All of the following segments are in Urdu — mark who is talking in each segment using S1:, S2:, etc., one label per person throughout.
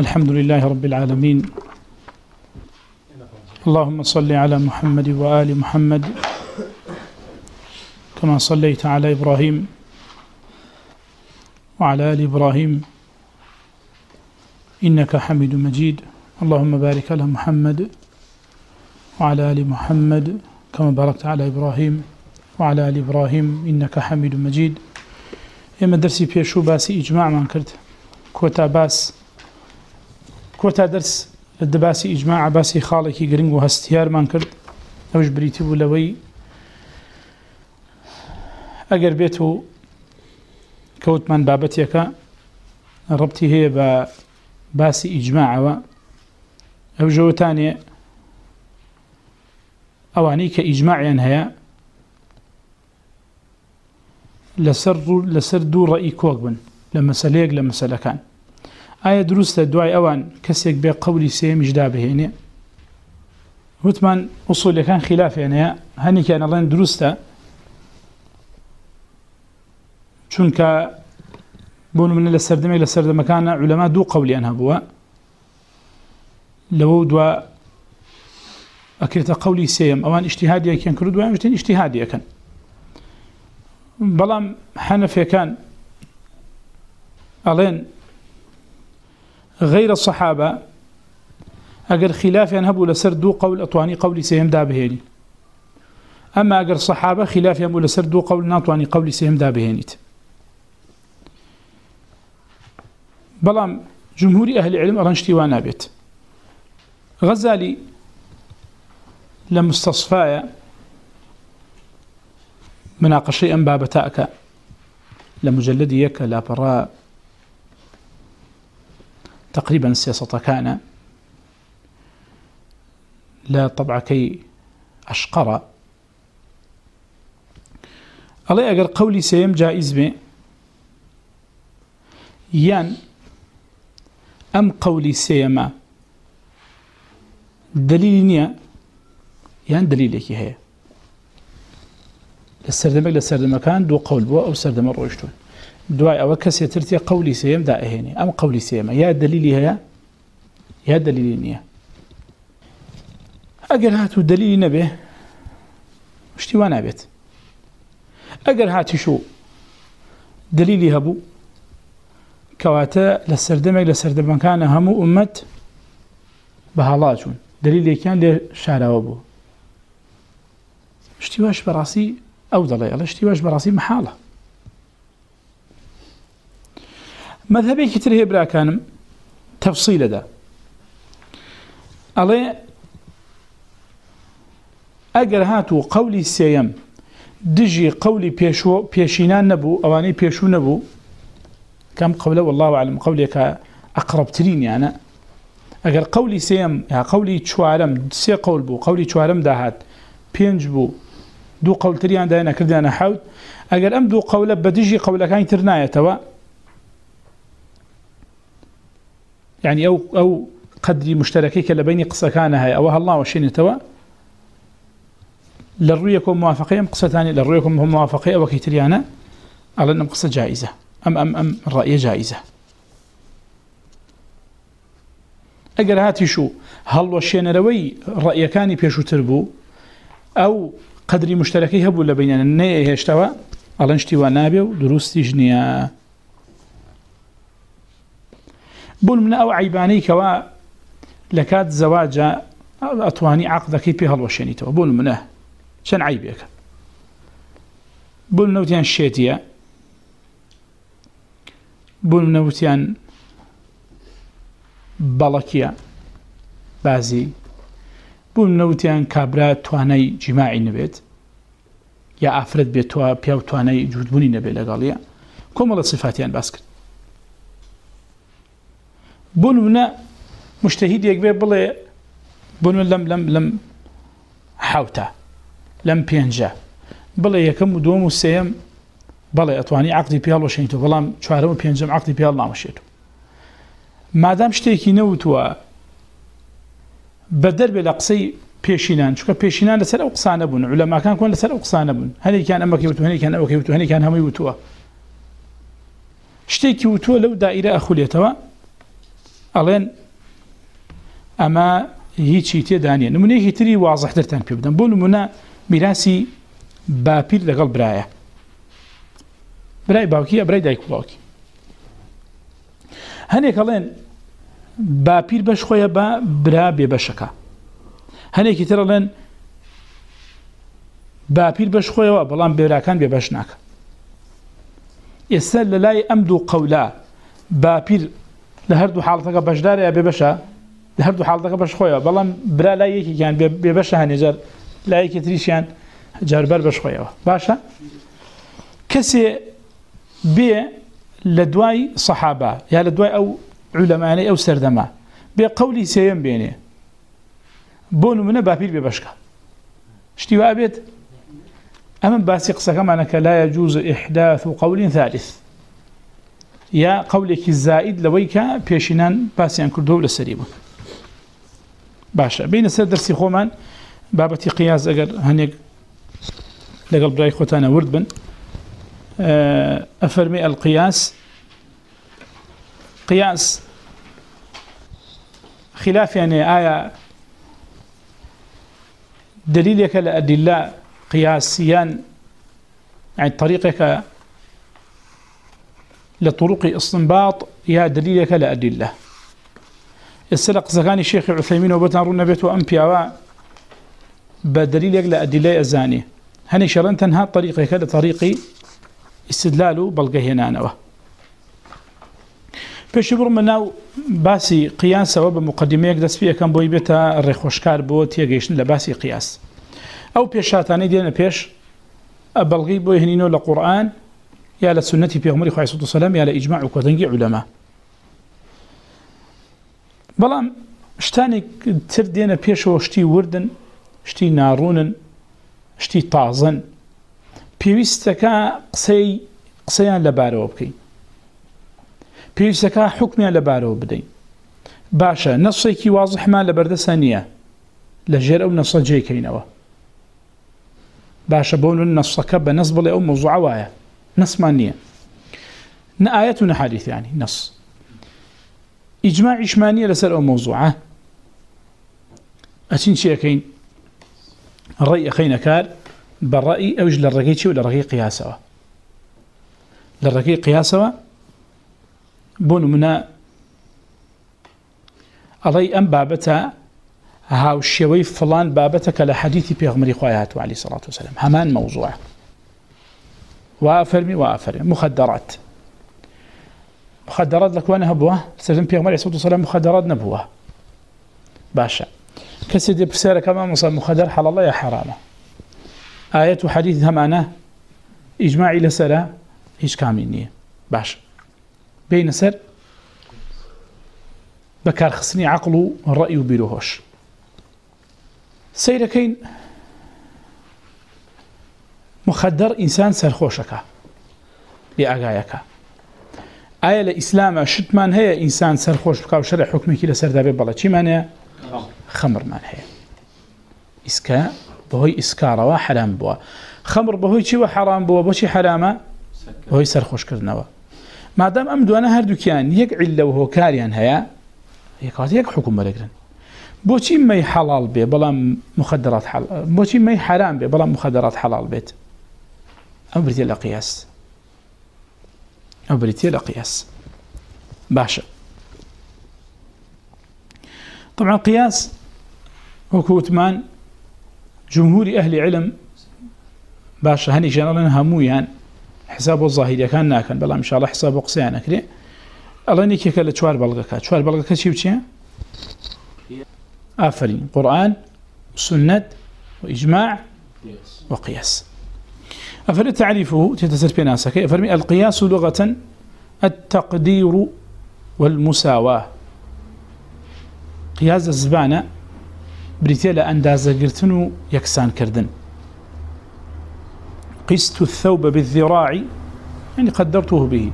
S1: الحمد لله رب العالمين. اللهم صل على محمد وآل محمد كما صليت على إبراهيم وعلى آل إبراهيم. إنك حمد مجيد. اللهم بارك على محمد وعلى آل محمد كما باركت على إبراهيم وعلى آل إبراهيم. إنك حمد مجيد. إما درسي بيشو باسي، إجماع من كرت. كوتا باس. كوتا درس لدباسي إجماع باسي خالكي قرنق وهستيار من كرت أوش بريتي بولوي أقر بيتو كوت من بابتيك ربتي هي باسي إجماع أو جو تاني أواني كإجماع هي لسر لسر دو رأي كوغبن لما سليق لما سلكان آية دروس الدعاء كسيك بي قولي سيم جدابه هنا وثمان أصول كان خلاف يعني هني كان الله دروس چونك بون من لسر دمي لسر دمكان دو قولي أنها بوا لو دوا أكرت قولي سيم أوان اجتهادي كان كردوا أمجتين اجتهادي كان بلام حنفي كان ألين غير الصحابة أقر خلاف یعنی ينهبوا لسردو قول أطواني قولي سيهم دابهيني أما أقر الصحابة خلاف یعنی ينهبوا لسردو قول ناطواني قولي سيهم دابهينيت بلام جمهوري أهل العلم أرنشتي وانا بيت غزالي لمستصفايا مناقشي أن بابتاك لمجلديك لا براء تقريبا السياسة كان لا طبع كي أشقر. الله أقر قولي سيم جائز بي. يان أم قولي سيما دليل نيا؟ يان دليلك هي. السردمك للسردمكان دو قول بوا أو سردم الروشتون دواء أو كسي ترتي قولي سيم دائهيني. أم قولي سيما يا دليلي هيا؟ يا دليلي نيا. أقر هاتو دليلي نبه اشتي وانا بيت أقر هاتي شو؟ دليلي هبو. كواتا للسردمك للسردمكان همو أمت بهالاجون. دليلي كان لشارع وبو. اشتواش براسي أو ضلي الله اشتواش براسي محالة. مذهبي كتير هي برا كان تفصيل ده. الله أجر هاتو قولي سيم دجي قولي بيشو بيشينان نبو أواني بيشو نبو كم قوله والله أعلم قولي كأقرب ترين يعني أجر قولي سيم يا قولي شوارم سي قول بو قولي شوارم دهات بينج بو دو قول تريان داينا كردانا حوت اگر ام دو قول بدجي قول كان ترناية توا يعني او او قدري مشتركيك لبيني قصة كان او الله وشيني توا. للرؤيكم موافقين، قصة ثانية، للرؤيكم هم موافقين او كي على انهم قصة جائزة. ام ام ام الرأي جائزة. اگر هاتي شو. هل وشيني روي رأي كاني بيشو تربو؟ او قدري مشتركي هبو لبيننا نيه هشتوا علنشتي ونابي ودروستي جنيا بول من او عيباني كوا لكاد زواجا اطواني عقدك بها الوشيني تو بول منه شن عيبك بول نوتيان شيتيا بول نوتيان بلكيا بازي بون نوتیان کابرا توانای جماعی نبید یا افراد بێت تو پیا توانای جوودبوونی نەبێ لەگەڵیە. کۆمەڵە صفاتیان باس کرد بوون منە مشتهیدێک بێ بڵێ بوون لەم لەم لەم حوتە لەم پێنجە بڵێ یەکەم و دوم و سێم بڵێ ئەتوانی عقدی پیاڵ وشێنیتەوە بەڵام چوارەوە پێنجم عقدی پیاڵ نامەشێت مادام شتێکی نەوتووە بدر بلا قصي بيشينان شو بيشينان لسر او قصانه بن علماء كان كون لسر او قصانه بن هل كان امك يوتو هل كان امك يوتو هل كان هم يوتو شتيكي ئەڵێن ئەمە هیچی تێدانە نمونەیەکی تری وازەحترتان پێ بدەم بۆ نمونە میراسی باپیر لەگەڵ برایە برای باوکی ئەبرای دایک باوکی هەنێک ئەڵێن باپیر بەش خۆیە بە برا بێ بەشەکە هەنێکی تر ئەڵێن باپیر بەش خۆیەوە بەڵام بێراکان بێ بەش ناکە ئێستا لە لای ئەم دوو قەولا باپیر لە هەردوو حاڵەکە بەشدارە بێ بەشە لە هەردوو حاڵەکە بەش خۆیەوە بەڵام برا لای یەکێکیان بێ بەشە هەنێجار لایەکی تریشیان جاربەر بەش خۆیەوە باشە کەسێ بێ لە دوای سەحابە یا لە دوای ئەو علەمانەی ئەو سەردەما بێ قەولی سێم بێنێ بۆ نمونە باپیر بێ بەشکە شتی وا بێت ئەمە باسی قسەکەمانەکە لا يجوز إحداث قول ثالث یا قولێکی زائد لەوەی کە پێشینان باسییان کردو لە سەری بوون باشە بینە سەر دەرسی خۆمان بابەتی قیاز ئەگەر هەنێک لەگەڵ برای خۆتانە ورد بن ئەفەرمی القیاس. قياس خلاف یعنی يعني آية دليلك لأدلة قياسيا يعني یعنی طريقك لطرق استنباط، يا دليلك لأدلة السلق زغاني الشيخ عثيمين وبتان رونا بيتو أمبيا بدليلك لأدلة أزاني هني شرن تنها طريقك لطريق استدلال بلغهنانوه پێش بڕمە ناو باسی قیاسەوە بە مقدمەیەک دەست پێەکەم بۆی بێتە ڕێخۆشکار بۆ تێگەیشتن لە باسی قیاس ئەو پێشاتانەی دێنە پێش بەڵغی بۆی هێنینەوە لە قورآن یا لە سنەتی پێغمەری خی سوود سەلام یا لە ئیجماع و کۆتەنگی عولەما بەڵام شتانی تر دێنە پێشەوە شتی وردن شتی ناڕونن شتی تازن پێویستەکە قسەی قسەیان لەبارەوە بکەین. پێویستەکە حکمیان لەبارەوە بدەین. باشە نەسێکی وازحمان لە بەردەسە نییە. لە ژێر ئەو نەسە جێکەینەوە. باشە بۆ نەسەکە بە نەس بڵێ ئەو مەزوع وایە. نسمان نییە نەئەت و نەحالیثیانی نەس ئیجماع عیشمانیە لەسەر ئەو مەوزوعە ئەچین چیەکەین ڕێی ئەخینە کار بەڕئی ئەوش لە ڕێگەی چی و لە ڕێگەی قیاسەوە لە ڕێگەی قیاسەوە بۆ نمونە ئەڵی ئەم بابەتە هاوشێوەی فڵان بابەتە کە لە حەدیثی پێغمەری خوایات و علی سڵات وسلم هەمان مەوزوع وافەرمی وافەرێ مخدرات مخدرات لەکوانە مخدرات نەبووە باشە کەسی دێ پرسیارەکەمە مەسە مخدر حەڵەڵە یا حرامە ئاەت و حەدیث هەمانە ئیجماعی لەسەرە هیچ کامی نییە بين سر، بكار خصني عقل الرأي بيروهوش سيرا كين مخدر إنسان سرخوشك لأغايك آية الإسلام شتمان هي إنسان سرخوش بكا وشرع حكمك لسر دابي بلا چي مانيا خمر مان هي إسكا بهوي إسكارا وحرام بوا خمر بهوي چي وحرام بوا بوشي حراما بهوي سرخوش كرنوا مادام ام دوانه هر دوکیان یک عله و هوکاریان هيا یک وقت یک حکم برگرن بوچی می حلال به بلا مخدرات حلال بوچی می حرام به بلا مخدرات حلال بیت ام بريتي لقياس ام بريتي لقياس باشا طبعا قياس هو كوتمان جمهور اهل علم باشا هني جنرالنا همو حساب الظاهر كان ناكن بلا ان شاء الله حساب قصيان كري الله نيكي كلا چوار بلغكا چوار بلغكا چي بچي آفرين قرآن سنة وإجماع وقياس أفر تعريفه تتسر بناسك أفرمي القياس لغة التقدير والمساواة. قياس الزبانة بريتيلا أندازة قرتنو يكسان كردن. قست الثوب بالذراع، يعني قدرته به.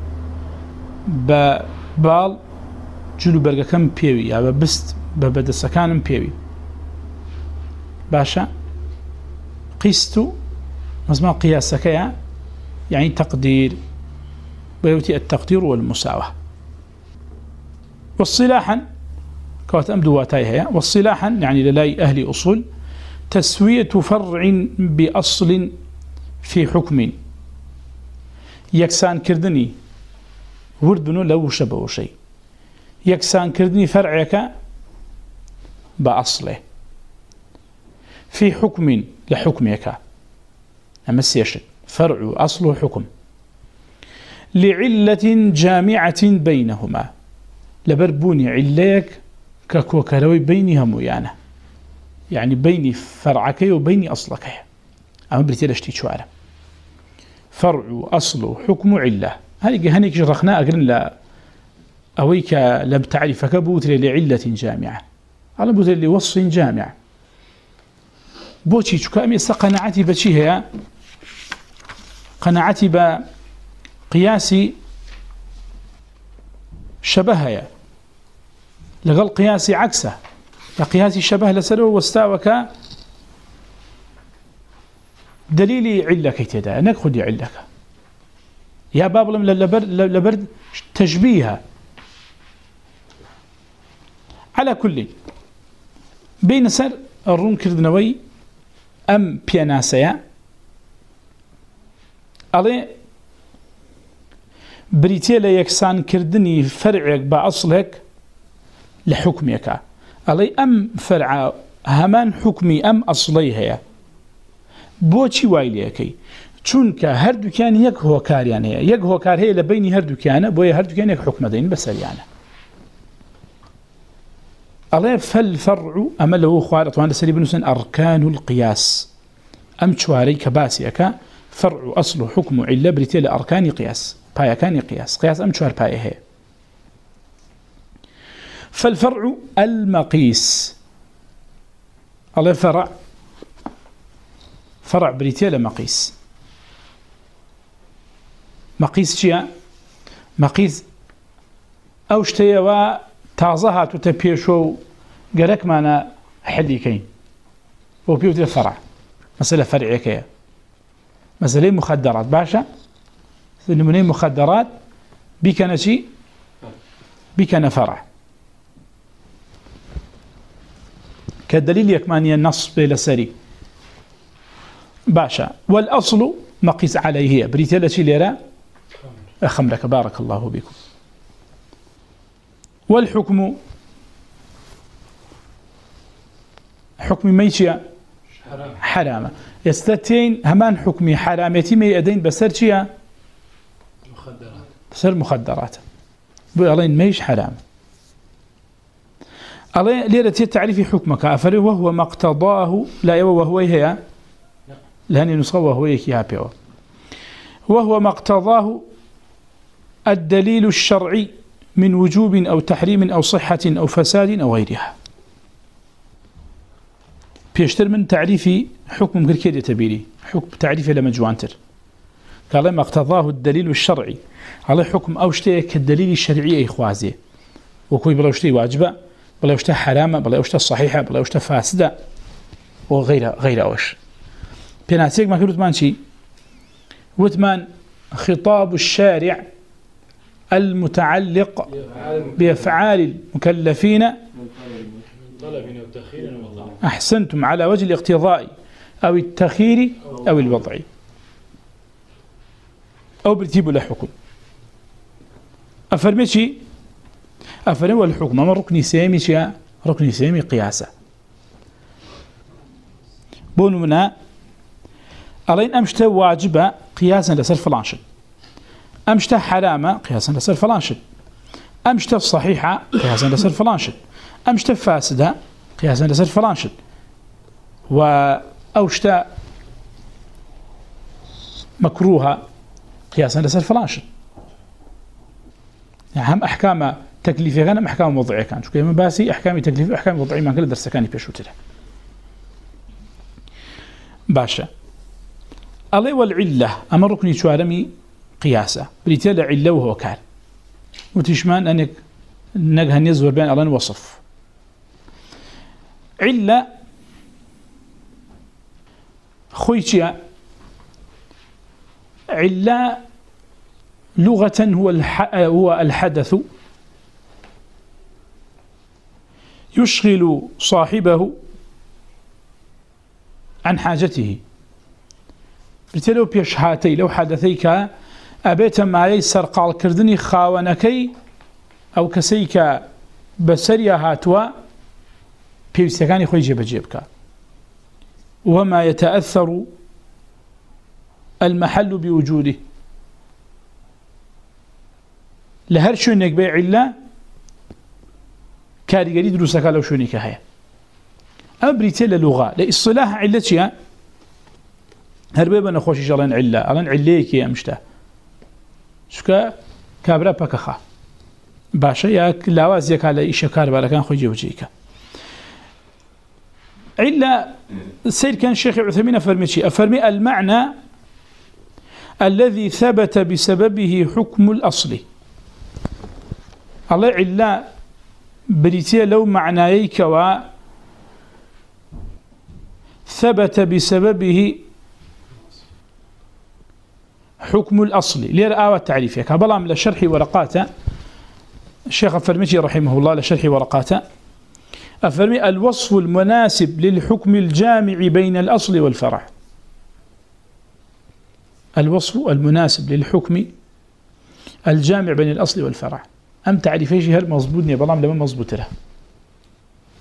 S1: ببال جلو برقا كم بيوي، يعني بست ببدا سكان بيوي. باشا، قست مزما قياسك يعني تقدير ويوتي التقدير والمساواة. والصلاحا، كوات أم دواتاي هي والصلاحا، يعني للاي أهل أصول، تسوية فرع بأصل في حكم. يكسان كردني وردنو لو شبه شيء. يكسان كردني فرعك بأصله. في حكم، لحكمك. أمس يشد فرع أصل حكم لعلة جامعة بينهما. لبربوني عليك ككوكروي بينها ميانة يعني بين فرعك وبين أصلك. أما بريتي لشتي شوارع فرع أصل حكم علة. هذه هنيك جرخنا أقرن لا. أويك لم تعرفك بوتر لعلة جامعة. على بوتر لوصف جامع. بوتي شكامي سقناعتي بشي هي قناعتي بقياس شبهها لغل قياس عكسه قياس شبه لسلو واستاوك دليل علك يتدا انك خدي علك يا باب لم لبرد, لبرد على كل بين سر الرون كردنوي ئەم ام بياناسيا علي بريتي لا يكسان كردني فرعك باصلك لحكمك علي ام فرع همان حكمي ام اصلي هي بوچی وایلیەکەی چونکە هەردووکیان یەک هۆکاریان هەیە. یەک هۆکار هەیە لە بینی هەردووکیانە، بۆیە هەردووکیان یەک حکمە دەین بەسەریانە. ئەڵێ فەلفەڕع ئەمە لەوە خوارەتوان لەسەری بنووسن ئەڕکان و القیاس ئەم چوارەی کە فرع أصل حكم علة بريتي لأركان قياس. بايا كان قياس. قياس أم شوار بايا هي؟ فالفرع المقيس. الله فرع فرع بريتي لمقيس. مقيس شيا؟ مقيس أو شتيا تازها تتبيشو قالك معنا حدي كين وبيوت الفرع مسألة فرعية كيه مسألة مخدرات باشا نموني مخدرات بكنا شيء بكنا فرع كدليل يكماني النص بلا سري باشا والأصل مقيس عليه بريتيلا شي ليرا أخمرك بارك الله بكم والحكم حكم ميشيا حرامة. يستتين همان حكمي حرامتي مي أدين بسر شيا؟ مخدرات. بسر مخدرات. بيقولين ميش حرام. الله ليرة تعريف حكمك. أفره وهو ما اقتضاه لا يو وهو هي لأن نسخة وهو يكيها بيو وهو ما اقتضاه الدليل الشرعي. من وجوب أو تحريم أو صحة أو فساد أو غيرها. بيشتر من تعريف حكم كركيد يتبيري حكم تعريف لما جوانتر قال ما اقتضاه الدليل الشرعي. على حكم أو شتي كالدليل الشرعي أي خوازي. وكوي بلا شتي واجبة، بلا شتي حرامة، بلا شتي صحيحة، بلا شتي فاسدة. وغير غير أوش بيناتيك ما كنت مانشي. وثمان خطاب الشارع المتعلق بأفعال المكلفين. أحسنتم على وجه الاقتضاء، أو التخير أو الوضع. أو برتيب لحكم أفرمي أفرمي الحكم. أما ركني سيمي شيء، ركني سيمي قياسة بون منا ألين أمشت واجبة قياسا لسر فلانشن أمشت حرامة، قياسا لسر فلان فلانشن أمشت صحيحة، قياسا لسر فلان فلانشن أمشت فاسدة، قياسا لسر فلانشن وأوشت مكروها قياسا لسر فلانشن يعني هم أحكام تكليفية كان أحكام وضعية كان شو كيما باسي، أحكام تكليفية أحكام وضعية ما كل درس كان يبيشو تله باشا. الله والعلة أما ركني شوارمي قياسة بريتيا لعلة وهو كان وتشمان أنك نجها نزور بين الله وصف. علة خويتيا، علة لغة هو الح... هو الحدث. يشغل صاحبه عن حاجته. بتلو بيش هاتي، لو حدثيك أبيت ما يسر قال كردني خاونكي أو كسيك بسريا هاتوا بيستكاني خوي جيب جيبك وما يتأثر المحل بوجوده. لهر شونك بيع الله كاريغري دروسك لو شونك هيا أبريتي للغة لإصلاح علتها هربي بنا خوشي جلان علة ألان عليك يا مشتا شكا كابرا بكخا باشا يا لاواز يك على إيشا كاربا لكان خوجي وجيك علة سير كان الشيخ عثمين أفرمي أفرمي المعنى الذي ثبت بسببه حكم الأصل. الله علة بريتيا لو معنايك و ثبت بسببه حكم الأصل. لير آوى التعريف؟ كبلا من لشرح ورقاته الشيخ الفرميتي رحمه الله لشرح ورقاته أفرمي الوصف المناسب للحكم الجامع بين الأصل والفرع. الوصف المناسب للحكم الجامع بين الأصل والفرع. أم تعريف ايش هل مضبوطني بلام لما مضبوط له؟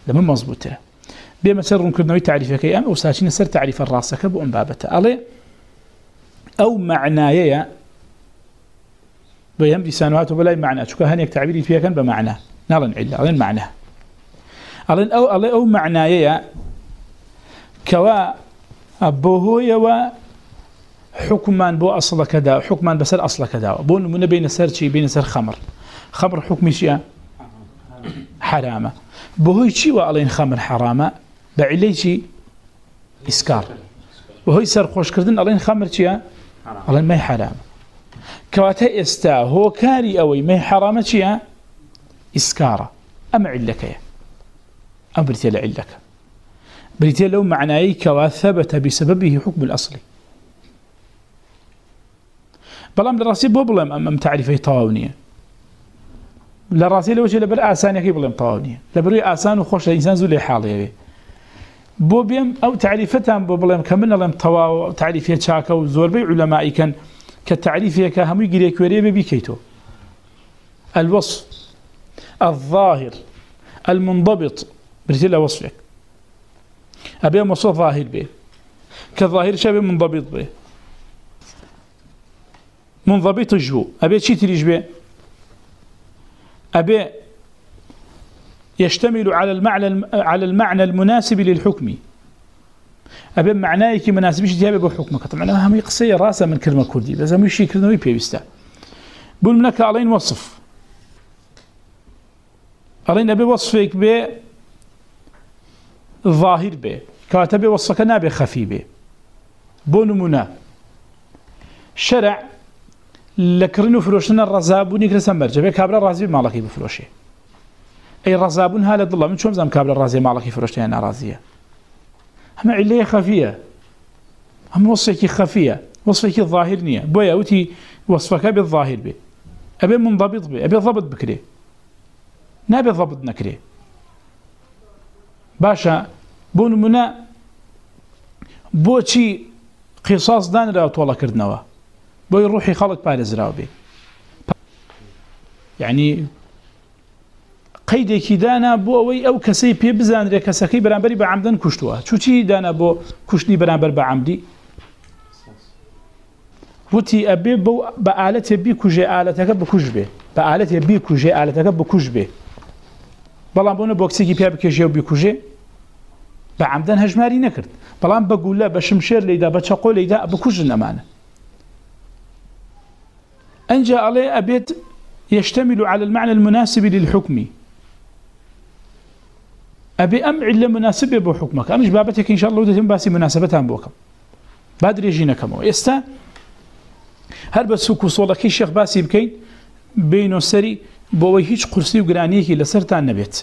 S1: لما مضبوط له؟ بما سر كنا تعريف كي أم أستاذين سر تعريف الراس كبو أم بابته. ألي؟ أو معنايا بيهم لسانوات وبلا معنى شو كهنيك تعبيري فيها كان بمعنى نرن علا ألين معنى ألين أو ألين أو معنايا كوا أبوه و حكمان بو أصل كذا حكمان بسر أصل كذا بون من بين سر شيء بين سر خمر خمر حكم شيء حرامة بهوي شيء وألين خمر حرامة بعلي شيء إسكار وهي سر خوش كردن ألين خمر شيء ألين ما حرامة كواتا استا هو كاري أوي ما حرامة شيء إسكارة أم علك يا أم لعلك بريتيا لو معناه كوا بسببه حكم الأصلي بلام لراسي بوبلم أم تعريفه طواونية لراسي لو شيء لبر آسان يكي بلم طواونية لبر آسان وخوش الإنسان زولي حالي بوبيم أو تعريفتهم بوبلم كمنا لم طواو تعريفية شاكا وزور بي كان كتعريفية كهمي قرية كورية الوصف، الظاهر، المنضبط بريتلا وصفك أبي مصوف ظاهر به كظاهر شابه منضبط به منضبط جو أبي شي تريج به أبي يشتمل على المعنى على المعنى المناسب للحكم. أبي معناه كي مناسب شيء تبي بحكمك طبعا هم يقصي راسه من كلمة كردي، بس هم يشي كردوي بيستا. بقول منك علين وصف علين أبي وصفك به ظاهر به كاتب وصفك نابي خفي به بونمنا شرع لكرنو فروشن الرزابوني كرسم مرجع. كابرا رازي مالكي بفروشه اي رزابون هاله الله من شو زعم كابرا رازي مالكي فروشه انا رازيه هم عليه خفيه هم وصفك خفيه وصفك الظاهر نيه بويا وتي وصفك بالظاهر به ابي منضبط به ابي ضبط بكري نابي ضبط نكري باشا بون منا بوشي قصاص دان را طولا كردنوا بۆی ڕوحی خەڵک پارێزراوە بێ یعنی قەیدێکی دانا بۆ ئەوەی ئەو کەسەی پێ بزانرێ کەسەکەی بەرامبەری بە عمدن کوشتووە. چوچی دانا بۆ کوشتنی بەرامبەر بە عمدی وتی ئەبێ بۆ بە ئالەتێ بیکوژێ ئالەتەکە بکوش بێ. بە ئالەتێ بیکوژێ ئالەتەکە بکوش بێ. بەڵام بۆنە بۆکسێکی پیا بکێژێ و بیکوژێ، بە عمدن هەژماری نەکرد. بەڵام بەگولە بە شمشێر لەیدا، بە چەقۆ لەیدا بکوژن ئەمانە أنجى عليه أبيت يشتمل على المعنى المناسب للحكم أبي أم علة مناسبة بحكمك أنا جبابتك إن شاء الله ودتهم باسي مناسبتها بوكم. بادر يجينا كما يستا هل بسوك وصولك الشيخ باسي بكين، بينو سري بوي هيج قرسي وقرانيك لسرتان نبيت.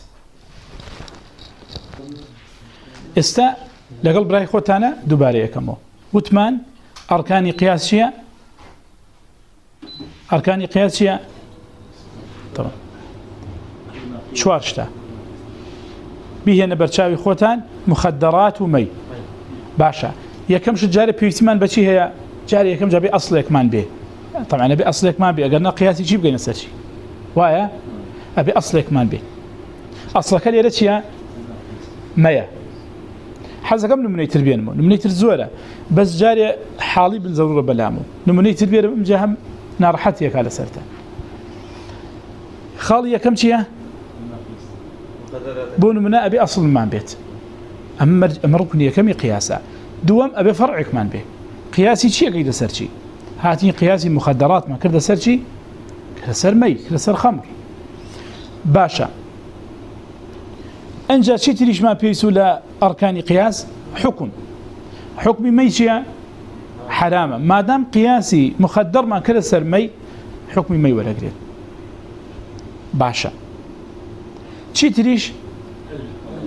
S1: استا لقل براي خوتانا، دوباري كما وثمان أركان قياسية. أركان قياسية. طبعا. شوارشتا بیهێنە یعنی بەرچاوی خۆتان، مخدرات و مەی. باشە. یەکەم شت جارە پێویستیمان بەچی هەیە؟ جارە یەکەم جابێ ئەسڵێکمان بێ. طبعا نبي أصلك ما بي أقرنا قياسي جيب قينا سرشي وايا أبي أصلك ما بي أصلك اللي رتشيا مايا حزا قبل نموني تربية نمو نموني ترزورة بس جاري حالي بالضرورة بلامو نموني تربية مجاهم نارحتي على سرتا خالي كم شيا بون منا أبي أصل ما بيت. أما ركني كم قياسا. دوام أبي فرعك ما بي قياسي شيء قيد سرشي هاتين قياسي مخدرات ما كرد سر شي كرد سر مي، كرد سر خمر باشا. انجا شي تريش ما بيسو لأركان قياس؟ حكم. حكم مي شي حرامة. ما دام قياسي مخدر ما كرد سر مي حكم مي ولا قريد باشا. شي تريش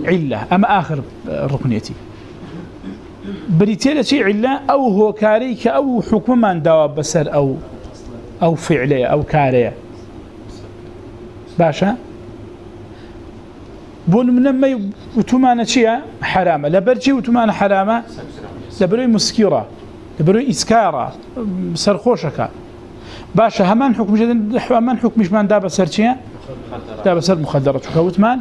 S1: علة أما آخر ركنيتي بريتيلا شيء علا أو هو كاريك أو حكم من دوا بسر أو أو فعلية أو كارية باشا بون من لما وتمانا شيء حرامة لبرجي وتمانا حرامة لبروي مسكيرة لبروي إسكارة سرخوشك باشا همان حكم جدا همان حكم مش من دابا سر شيء دابا سر مخدرة وكوتمان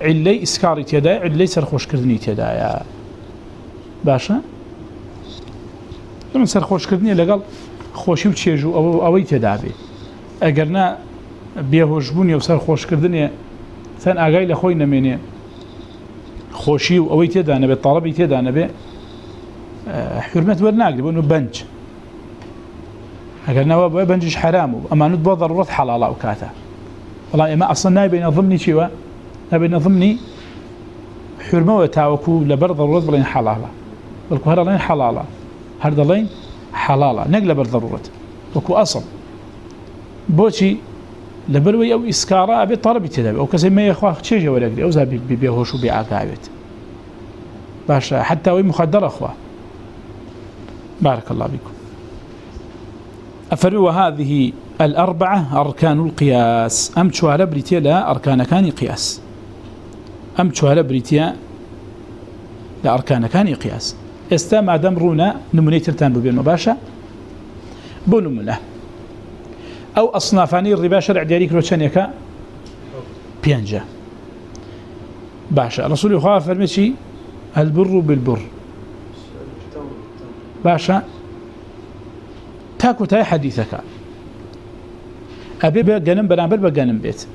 S1: علي إسكاري تيدا علي سرخوش كردني تيدا يا باشە من سەرخۆشکردنی لەگەڵ خۆشی و چێژ و ئەوەی تێدابێ ئەگەرنا بێهۆشبوونی و سەر خۆشکردنێ چەند ئاگای لە خۆی نەمێنێ خۆشی و ئەوەی تێدا نەبێت تاڵبی تێدا نەبێ حرمەت وەرناگری بنج. ئەگەرنەوە بۆ بنجش حرام و ئەمانوت بۆ ضرورەت حەڵاڵا بەڵام ئێمە ئەسڵ نایبێنە ضمنی چیوە نەبێنە ضمنی حرمەوە تاوەکو لەبەر ضرورەت بڵێن حەڵاڵە بلکو هر لين حلاله هر دلين حلاله نقل بالضروره وكو اصل بوشي لبروي او اسكارا ابي طلب تدابي او كزي ما يخوا تشيجي ولا او زابي بيهوش وبيعقايت باشا حتى وي مخدر اخوه بارك الله بكم أفروا هذه الأربعة أركان القياس. أم شوارا بريتيا؟ لا أركان كان قياس. أم شوارا بريتيا؟ لا أركان كان قياس. استا ما دام رونا نموني ترتان بو بين مباشا. بو نمونه او اصنافاني الربا شرع دياليك لو بيانجا. باشا. رسول الله فرمشي البر بالبر. باشا. تاكو تاي حديثك ابي بغنم برامبر بغنم بيت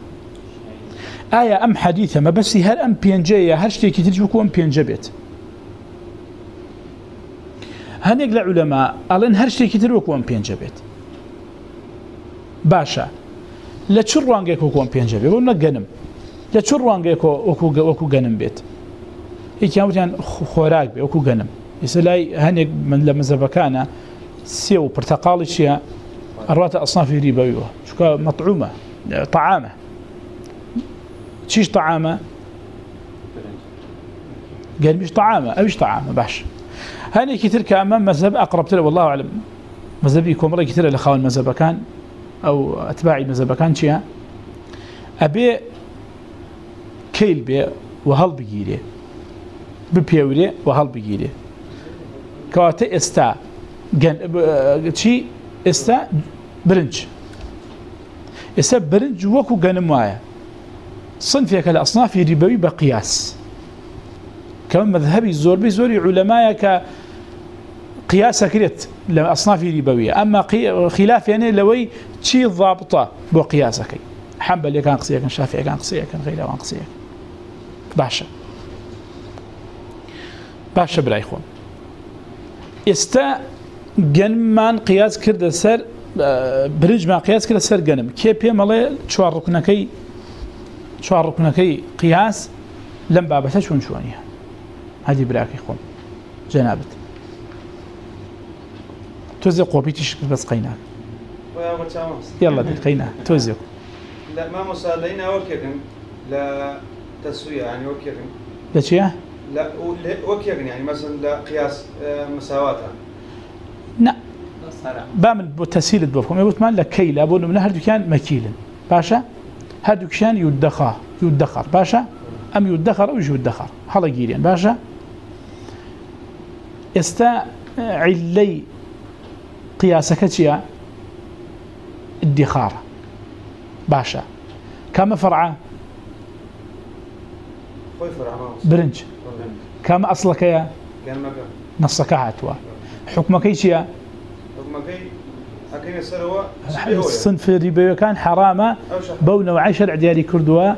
S1: آية أم حديثة ما بس هل أم بينجية هل شتي كتير بكو أم بينجا بيت هەنێک لە عولەما ئەڵێن هەر شتێکی تر وەکوم پێنجە بێت باشە لە چ ڕوانگەیەک وەکوم پێنجە بێت بۆ نەگەنم لە چ ڕوانگەیەک وەکو گەنم بێت هیچیان خۆراک بێ وەکو گەنم ئێستا لای هەنێک من لە مەزەبەکانە سێ و پرتەقاڵی چیە ئەڕاتە ئەسنافی ریبەویەوە چکە مەطعومە طعامە چیش طعامە گەرمیش طعامە ئەوش طعامە باش هاني كثير كأمام مذهب أقرب ترى والله أعلم. مذهبي كومري كثير اللي خاون مذهب كان، أو أتباعي مذهب كان شيء. أبي كيل بي وهل بيجيلي ببيوري وهل بيجيلي كواتا استا جن شيء استا برنج استا برنج وكو جنم وايا. صنفي كلا ربوي بقياس. كمان مذهبي زور بزوري علماء ك كريت لأصناف ربوية أما خلاف يعني لوي شيء ضابطة بو قياسك. حنبل كان قصية كان شافعي كان قصية كان غيره كان قصية باشا. باشا بلا إخوان. استا جنمان قياس كرد سر برج ما قياس كرد سر جنم كي بي مالي شوار ركنكي شوار ركنكي قياس لم بابتها شون شوانيها هذه براك إخوان جنابت توزي قوبيتش بس قينا يلا دي قينا توزي
S2: لا ما مسالين اوكيكم لا تسويه يعني اوكيكم
S1: لا شيء
S2: لا اوكيكم يعني مثلا لا قياس مساواتها
S1: بعمل تسهيل بفهم يقول ما لا كيل؟ ابو من هردو كان مكيل. باشا؟ هردو كان يدخر يدخر باشا؟ ام يدخر او يدخر هلا جيرين. باشا؟ استا علي قياسك تشيا ادخار. باشا. كم فرعه برنج. كم اصلك يا؟ نصك عتوا حكمك ايش يا الصنف الربوي كان حرامه بو نوع شرع ديالي كردوا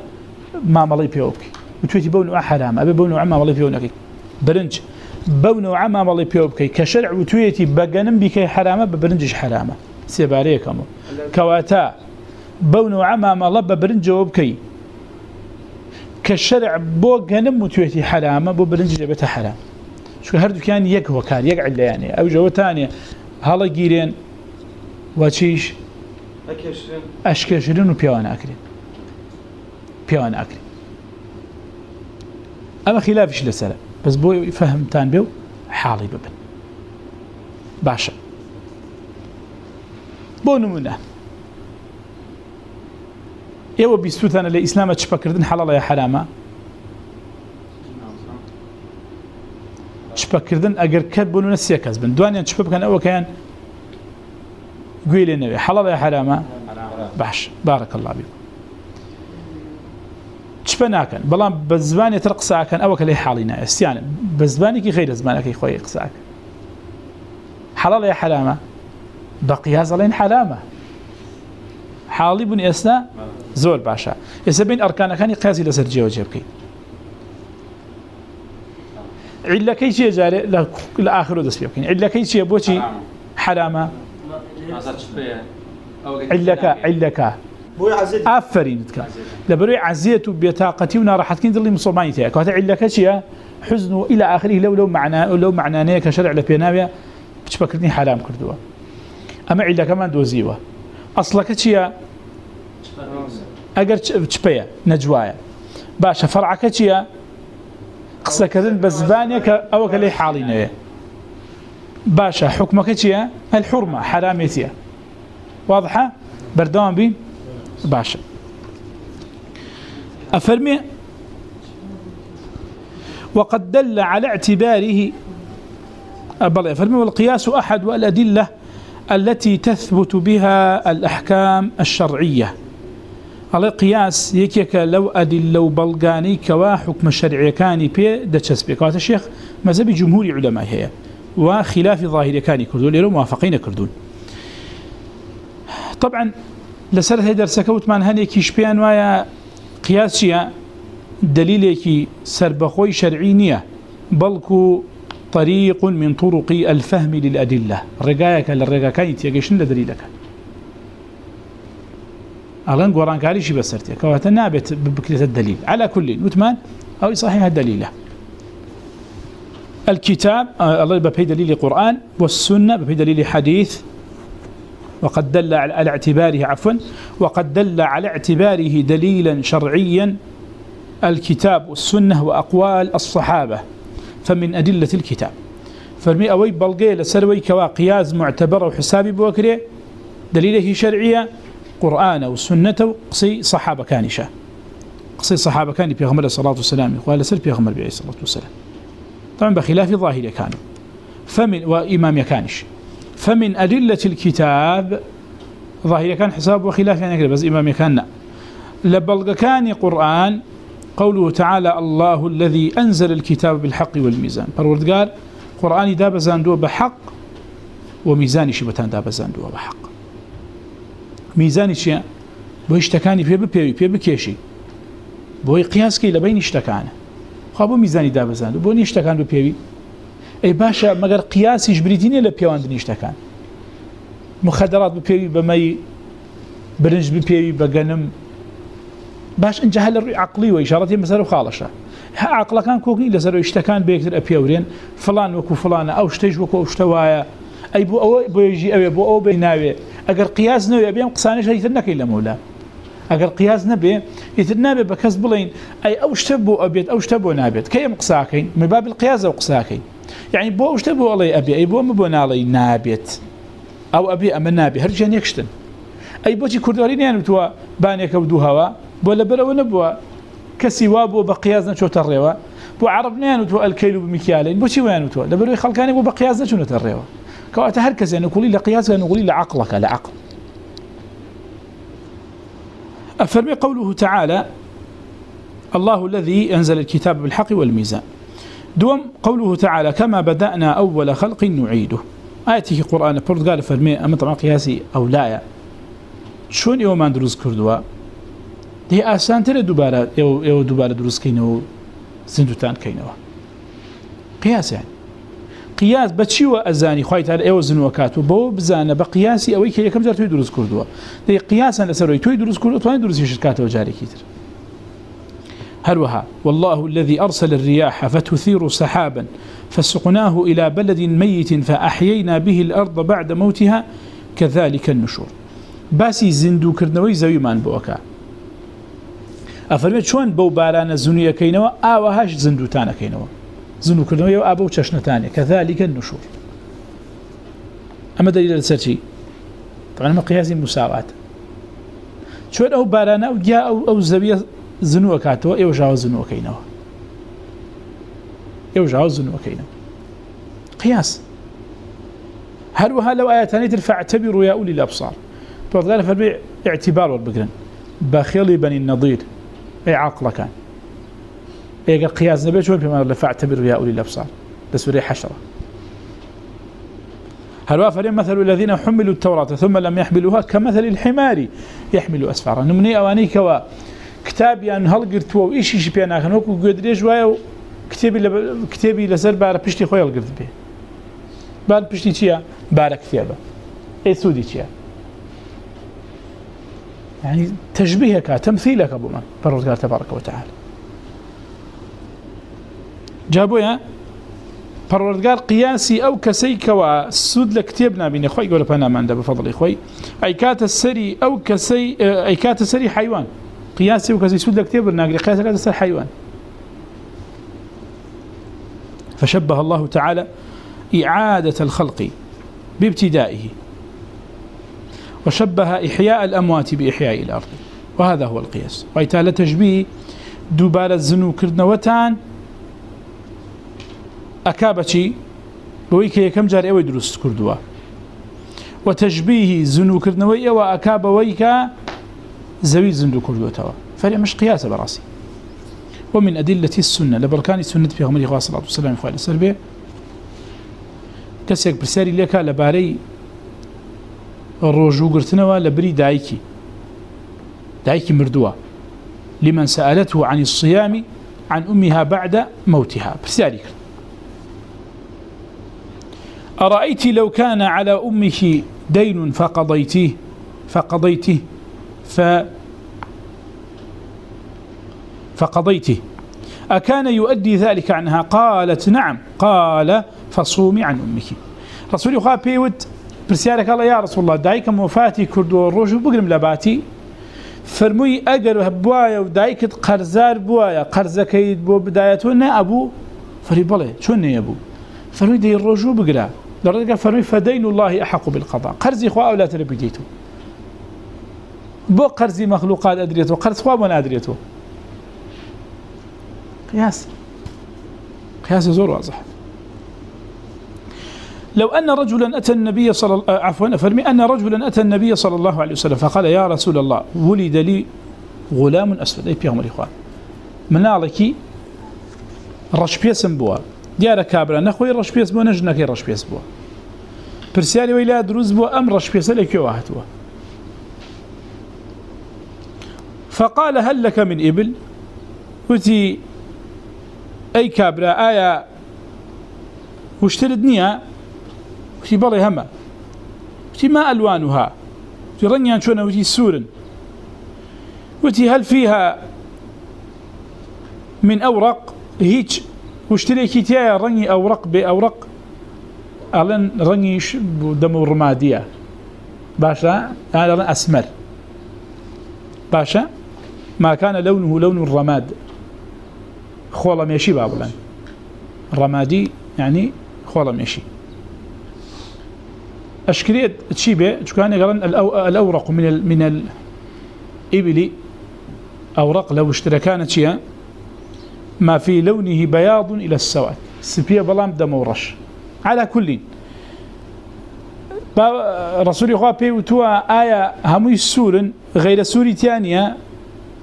S1: ما ملي بيوكي وتويتي بو نوع حرام ابي بو نوع ما ملي بيونكي برنج. بو نوع ما ملي بيوكي كشرع وتويتي بغنم بك حرامه ببرنجش حرامه سيباريكم. كواتا. بو نوع ما ملي ببرنج وبكي كشرع بو غنم وتويتي حرامه بو برنج جبته حرام. شو هردو كان يك وكان يقعد يعني او هلا جيرين وچیش اشکشرین و پیوان اکرین پیوان اکرین اما خلافش لسره بس بو فهمتان بيو حالي ببن. باشا بو نمونه ايوه بيستوثان الاسلام تشبا كردن حلال يا حرامه تشبا كردن اگر كد بونو نسيا كذبن دوانيا تشبا كان اول كان قوي للنبي حلال يا حرام بحش بارك الله بكم تشبنا كان بلان بزباني ترقصا كان اوك لي حالينا استيان بزباني كي غير زمانك خوي قصاك حلال يا حرام بقي زلين حرامه حالي بن اسنا زول باشا يسبين اركان كان قياسي لسر جيو جيبكي علا كي شي جاري؟ لاخر دس بيبكي علا كي شي بوشي؟ حرامه علك علك. افرين لبروي عزيته بطاقتي ونراحت كين ظلي مصوباني تاعك وهذا علك شيء؟ حزن الى اخره لو لو معنى لو معنى كشرع لبيناويا بتفكرني حرام كردوا. اما علك ما دوزيوا اصلك شيء؟ اگر تشبيا نجوايا باشا فرعك شيء قصه كذن بزبانك او كلي حالينه باشا حكمك شيء الحرمه حرامتيه واضحه بردوام بي باشا افرمي وقد دل على اعتباره بل افرمي والقياس احد والادله التي تثبت بها الاحكام الشرعيه على قياس يكيك لو ادل لو بلغاني كوا حكم الشرعي كان بي دچسبك وهذا الشيخ مذهب جمهور علماء هي وخلاف ظاهر كان كردون لهم موافقين كردون طبعا لسر هي درس كوتمان هني كي شبيان ويا قياسيا دليل كي سربخوي شرعي بلكو طريق من طرق الفهم للأدلة. رقايك للرقا كانت يقشن لدليلك أغلان قران كاري شي بسرتي كواتا نابت ببكرة الدليل. على كل، نتمان أو صحيح الدليل. الكتاب الله بفي دليل القرآن والسنة بفي دليل حديث. وقد دل على اعتباره عفوا، وقد دل على اعتباره دليلا شرعيا الكتاب والسنة وأقوال الصحابة. فمن أدلة الكتاب. فرمي أوي بلغي لسروي كوا قياز معتبر وحسابي بوكري، دليله شرعية قرآن والسنة قصي صحابة كانشة قصي صحابة كان بيغمر صلى الله عليه وسلم سر بيغمر بيغمر صلى الله عليه طبعا بخلاف ظاهر كانوا. فمن وإمام يكانش فمن أدلة الكتاب ظاهر كان حساب وخلاف يعني بس إمام يكان لبلغ كان قرآن قوله تعالى الله الذي أنزل الكتاب بالحق والميزان. فرورد قال قرآن داب زاندو بحق وميزان شبتان داب زاندو بحق. ميزان شيء بو اشتكاني في بيبي في بكيشي بو قياس كي لبين اشتكانه خابو ميزاني داب زاندو بو نشتكان بيبي اي باشا مگر قياسي جبريتيني لبيوان نشتكان مخدرات بيبي بمي برنج بيبي بغنم باش انجا هل عقلي وإشارتي مثلا خالشة ها عقل كان كوكي لسر اشتكان بيكتر أبيورين فلان وكو فلان أو شتيج وكو اشتوايا أي بو أو بو يجي أو بو أو بيناوي أقر قياس نوي أبيام قصاني شيء يتنك إلا مولا أقر قياس نبي يتنابي بكس بلين أي أو شتبو أبيت أو شتبو نابيت كي مقصاكين من باب القياس أو قصاكين يعني یعنی بو شتبو الله أبي أي بو مبونا علي نابيت أو أبي أما نابي هرجان يكشتن أي بوتي كردورين يعني بتوا؟ بانيك ودو هوا بولا بلا ونبوا كسي وابو بقياز نشو تريوا بو عربنا نتو الكيلو بمكيالين بو شي وين نتو دبروا خلكاني بو بقياز نشو تريوا كواتا هركز يعني قولي لقياس يعني قولي لعقلك لعقل أفرمي قوله تعالى الله الذي أنزل الكتاب بالحق والميزان دوم قوله تعالى كما بدأنا أول خلق نعيده آياته قرآن فرد قال فرمي أما طبعا قياسي أو لا شون يومان دروز كردوا؟ دي آسان ترى دوبارة، يو دوبارة دروز كينو، زندوتان كينو. قياس يعني. قياس بچیوە ئەزانی؟ خی تا ئێوە زنوەکات و بۆ بزانە بە قیاسی ئەوەی کە یەکەم جار توی دروست کردووە. دەی قیاسان لەسەرەوەی توی دروست کرد توانین دروستی شکاتەوە جارێکی تر. هروها والله الذي أرسل الرياح فتثير سحابا فسقناه إلى بلد ميت فأحيينا به الأرض بعد موتها كذلك النشور. باسي زندو كردنوي زوي من بوكا أفرمت شوان بو بارانا زنوية كينوا آوهاش زندو تانا كينوا زنو كردنوا يو أبو تشنتاني كذلك النشور أما دليل السرشي طبعا ما قياسي مساواة شوان أو بارانا أو جاء أو, أو زبية زنو أكاتوا يو جاو زنو كينوا يو جاو زنو كينوا قياس هل لو آياتاني ترفع اعتبروا يا أولي الأبصار فقال فربيع اعتبار والبقرن بخيلي بني النظير أي عاقل كان ايه قياس نبي شو بما اللي فاعتبر يا اولي الابصار تسوري حشره هل وافر مثل الذين حملوا التوراة ثم لم يحملوها كمثل الحمار يحمل اسفارا نمني اواني كوا كتاب يعني هل قرت و ايش ايش بينا كانوا قدري شويه كتابي كتابي لسر بار بشتي خويا قرت به بار بشتي تشيا بارك كتابه اي سودي تشيا يعني تشبيهك، تمثيلك ابو من. فرض تبارك وتعالى. جابويا پروردگار قياسي او كسي كوا سود لكتابنا بين اخوي يقول فانا ما عنده بفضل اخوي اي كات السري او كسي اي كات السري حيوان قياسي او كسي سود لكتابنا قال قياس كات السري حيوان فشبه الله تعالى إعادة الخلق بابتدائه، وشبه إحياء الأموات بإحياء الأرض، وهذا هو القياس. وإتالة تشبيه دوبال الزنو كردنوتان أكابتي بويك يكم جار اوي دروس كردوا وتشبيه زنو كردنوي وأكاب ويك زوي زندو كردوا توا فريق مش قياس براسي ومن أدلة السنة لبركان السنة في غمري خواه صلى الله عليه وسلم فعل السربية كسيك برساري لك لباري الرجو قرتنوا لبري دايكي دايكي مردوا لمن سألته عن الصيام عن أمها بعد موتها. برساري كرت أرأيت لو كان على أمك دين فقضيته فقضيته ف فقضيته أكان يؤدي ذلك عنها؟ قالت نعم. قال فصومي عن أمك. رسول الله بيوت برسيالك الله يا رسول الله دايك موفاتي كردو الرجو بقرم لباتي فرموي أقر بوايا ودايك قرزار بوايا قرزكيد بو بدايتنا أبو فريبالي شو يا أبو فرموي دي الرجو بقرا درجة فرمي فدين الله أحق بالقضاء. قرزي خواه أو لا تربيتو بو قرزي مخلوقات أدريته قرز خواه من أدريته قياس قياس زور واضح. لو أن رجلا أتى النبي صلى الله عفوا، فرمي، أن رجلا أتى النبي صلى الله عليه وسلم، فقال، يا رسول الله، ولد لي غلام أسود. أي بيغمر إخوان. منالكي رشبيسم بوا دیارە کابرا نەخۆی ڕش ڕشپێس بۆ نەژ نەکەی ڕشپێس بووە. پرسیاری وی لا دروست بووە، ئەم ڕشپێسە لەکوێوە هاتووە فقال هل لك من إبل؟ وتي أي كابرا آية واشترد نيا وتي بلي هما وتي ما ألوانها وتي رنيان شونا وتي سورا وتي هل فيها من أورق؟ هيج واشتري كتايا رني أورق بأورق، ألن رني دم الرمادية باشا؟ أنا أسمر. باشا؟ ما كان لونه لون الرماد. خولا ميشي بابلان. رمادي يعني خولا ميشي. أشكريت تشيبه كان يقولون الأورق من ال، من الإبل أورق لو اشتركانت شيئا. ما في لونه بياض إلى السواد. سبيه بلام دمورش على كل. رسول الله بيوتوا آية همي السور غير سوري تانية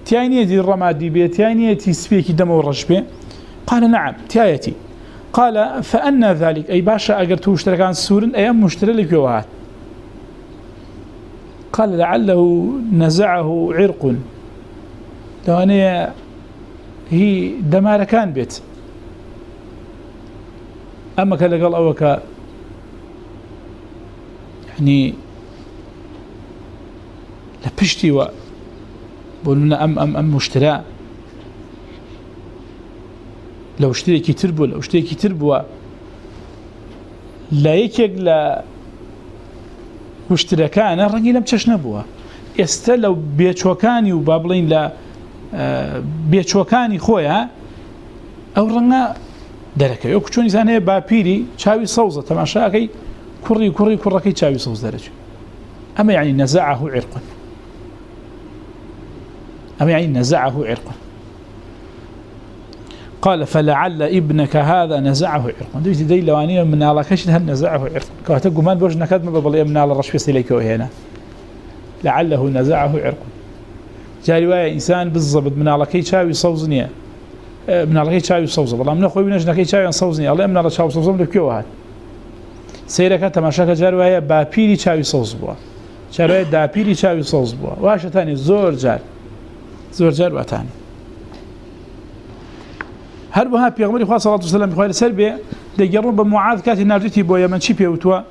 S1: تانية دي الرمادي بي تانية تسبيك دمورش بي. قال نعم تايتي قال فأنا ذلك. أي باشا أقرتو اشتركان السور أي مشتري لك يوهات قال لعله نزعه عرق. لو أنا هي دمار كان بيت. أما كان قال أوك يعني لبشتي و بقولنا أم أم أم مشتراء لو اشتري كي تربو، لو اشتري كي تربو. لا يكيق لا مشتركان رنگی لم چش نبووە ئێستا لەو بێچۆکانی و با بڵین لە بێچۆکانی خۆیە ئەو ڕەنگە دەرەکەی. ئەو کچۆنی زانەیە باپیری چاوی سەوزە تەماشاکەی، کوڕی کوڕی، کوڕەکەی چاوی سەوز دەرەچێت ئەمە یعنی نەزعه عرق ئەمە یعنی نەزعه عرق قال فلعل ابنك هذا نزعه عرق دويتي دي لوانيه من الله كش هل نزعه عرق كاته قمان بوج نكد ما ببل من الله رش فيسليك هنا لعله نزعه عرق جاري واي انسان بالضبط من الله كي شاوي صوزنيه من الله كي شاوي صوز والله من اخوي بنج نكي شاوي صوزني الله من الله شاوي صوز من كيو هات سيرك تماشاك جاري واي با بيري شاوي صوز بوا جاري دا بيري شاوي صوز بوا واش زور جار. زور جار وثاني هل بها پیغمبر خدا صلی الله علیه و سلم خوای سر به دگرو به معاذ کاتی نرجتی بو یمن چی پیوتوا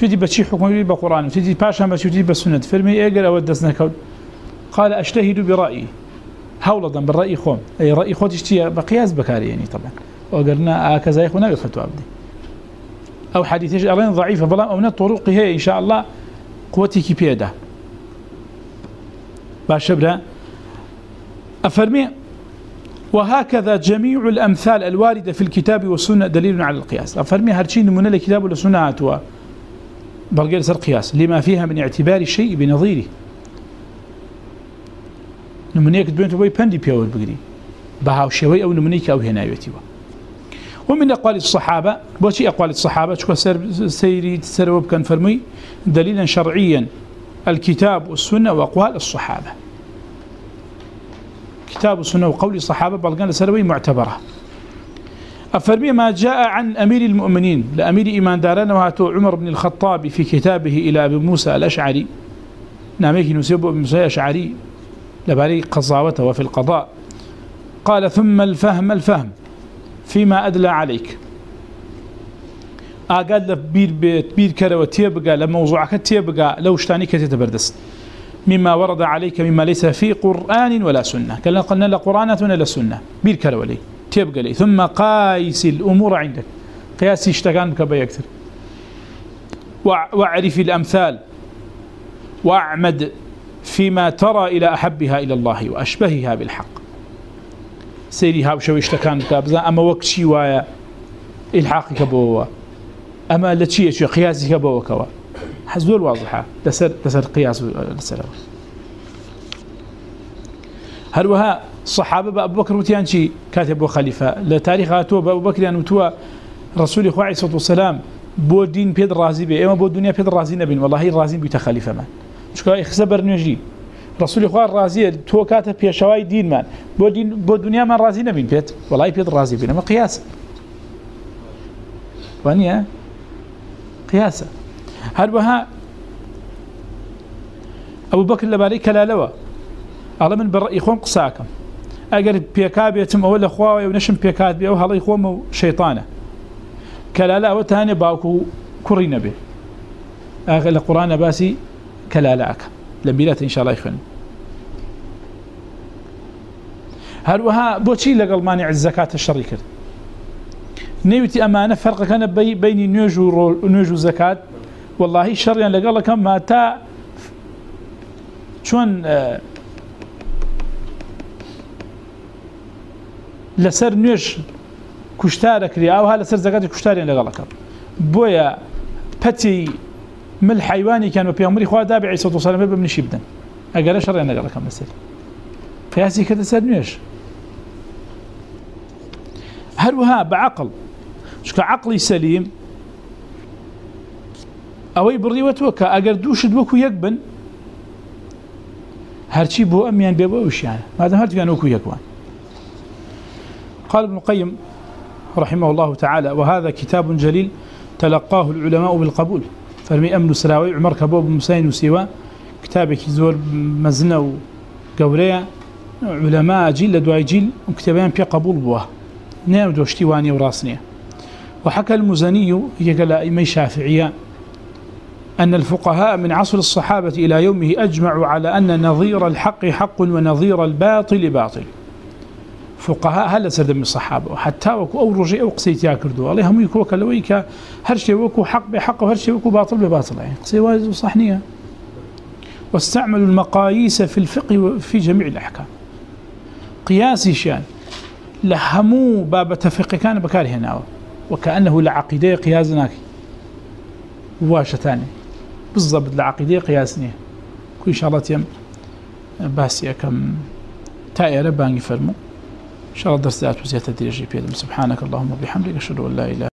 S1: چی بچی حکم به قران چی پاشا به چی به سنت. فرمی اگر او دس نکود قال اجتهد برايي حولدا بالراي خوم. اي راي خوتي اشتي بقياس بكاري يعني یعنی طبعا. وقلنا هكذا يخونا بفتوى عبدي او حديث ارين ضعيفه بلا او طرق هي ان شاء الله قوتي كي بيده باشبرا افرمي وهكذا جميع الأمثال الواردة في الكتاب والسنة دليل على القياس. أفرمي هرشين من الكتاب والسنة أتوا بلغير سر قياس. لما فيها من اعتبار الشيء بنظيره. نمنيك دوينتو بي بندي بيول بقري بهاو شوي أو نمنيك أو هنايوتي ومن أقوال الصحابة بوشي أقوال الصحابة؟ شكو سيري تسروب كان فرمي دليلا شرعيا الكتاب والسنة وأقوال الصحابة. كتاب السنة وقول الصحابة بلغان لسروي معتبرة. أفرمي ما جاء عن أمير المؤمنين، لأمير إيمان دارنا وهاتو عمر بن الخطاب في كتابه إلى أبي موسى الأشعري. ناميك نسيبه أبي موسى الأشعري. لباري قضاوته وفي القضاء. قال، ثم الفهم الفهم فيما أدلى عليك. أقال لبير بير كرة وتيبقى لموضوعك تيبقى لو اشتاني كتتبردست مما ورد عليك مما ليس في قرآن ولا سنة. قال قلنا لا قرآن ولا سنة. بيركر ولي تبقى لي. ثم قايس الأمور عندك. قياس اشتغان بك بيكتر واعرف الأمثال. واعمد فيما ترى إلى أحبها إلى الله وأشبهها بالحق. سيري وشو اشتكان بك أما وقت شوايا الحاقك بوا أما لتشي قياسك بوا كوا. حزول واضحة. لسر, لسر قياس لسر هل وها صحابة أبو بكر وتيان شي كاتب خليفة. لتاريخ أتوى أبو بكر أن وتوى رسول الله عليه الصلاة والسلام بو دين بيد رازي بي. إما بو الدنيا بيد رازي نبين. والله رازي بيت خليفة من شكرا إخسبر نجي رسول الله الرازي تو كاتب بيشواي دين من بو, دين بو الدنيا من رازي نبين بيت والله بيد رازي بين ما قياس وانيا قياسا هل بها أبو لوا من برأي خوم قساكم أقر بيكاب يتم أولا خواوي ونشم بيكات بيه وهلا يخوم شيطانة كلا لا وتاني باوكو كري نبي أغل القرآن الله يخوان هل وها بوشي لقل مانع الزكاة الشريكة نيوتي أمانة فرق كان بي بين نيوجو, نيوجو زكاة والله شر يعني لقال لك ما تا شون لسر نيش كشتارك ريا او هذا سر زكاه كشتارين لقال لك بويا بتي من الحيواني كان بيامري خوا دابع عيسى صلى الله وسلم بن شبدن اقل شر يعني لقال لك مثل قياسي كذا سر نيش هروها بعقل شكا عقلي سليم اوي بريوت وكا اگر دوشد وكو يقبن هرچی بو امیان بيبو وش يعني هذا هرچی كان وكو يقبن قال ابن القيم رحمه الله تعالى وهذا كتاب جليل تلقاه العلماء بالقبول. فرمي أمن سراوي عمر كبوب مسين وسيوا كتابك زور مزنة وقورية علماء جيل لدواء جيل وكتابين في قبول بوه نعم دوشتي واني وراسنية وحكى المزني يقول إمي شافعية أن الفقهاء من عصر الصحابة إلى يومه أجمعوا على أن نظير الحق حق ونظير الباطل باطل. فقهاء هل سردم الصحابة. وحتى وكو أو رجي أو قسيت ياكردو الله هم يكوك لويك هرشي وكو حق بحق وهرشي وكو باطل بباطل. يعني قسي واجد صحنية واستعملوا المقاييس في الفقه في جميع الأحكام. قياسي شان. لهمو باب تفقه كان بكاره هنا. وكأنه لعقيدة قياسناك واشتاني بالضبط لعقيدة قياسني كل شاء الله تيم باسي كم تائرة باني فرمو. ان شاء الله درس ذات وزيادة تدريجي بيدم سبحانك اللهم وبحمدك أشهد أن لا إله